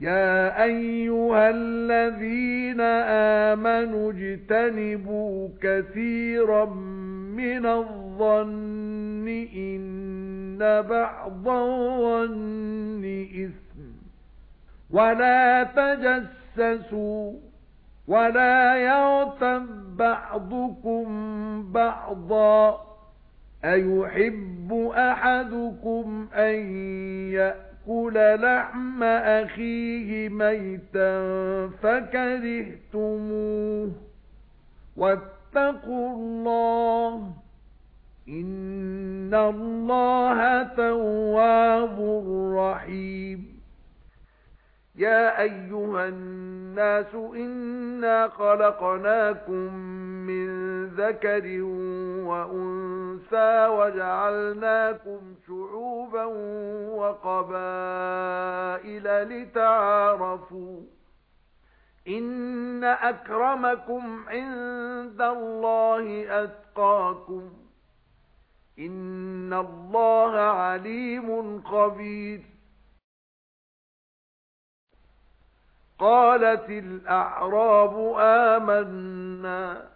يا ايها الذين امنوا اجتنبوا كثيرا من الظن ان بعض الظن اثم ولا تجسسوا ولا يغتب بعضكم بعضا ايحب احدكم ان يأتي يَأْكُلَ لَحْمَ أَخِيهِ مَيْتًا فَكَرِهْتُمُوهُ وَاتَّقُوا اللَّهَ إِنَّ اللَّهَ تَوَّابٌ رَحِيمٌ يَا أَيُّهَا النَّاسُ إِنَّا خَلَقْنَاكُم مِّن ذَكَرٍ وَأُنثَىٰ وَجَعَلْنَاكُمْ شُعُوبًا وَقَبَائِلَ لِتَعَارَفُوا إِنَّ أَكْرَمَكُمْ عِندَ اللَّهِ أَتْقَاكُمْ إِنَّ اللَّهَ عَلِيمٌ خَبِيرٌ قَالَتِ الْأَعْرَابُ آمَنَّا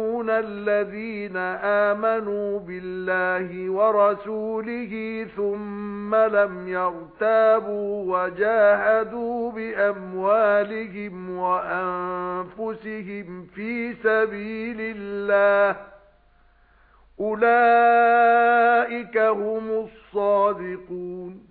الذين امنوا بالله ورسوله ثم لم يرتابوا وجاهدوا باموالهم وانفسهم في سبيل الله اولئك هم الصادقون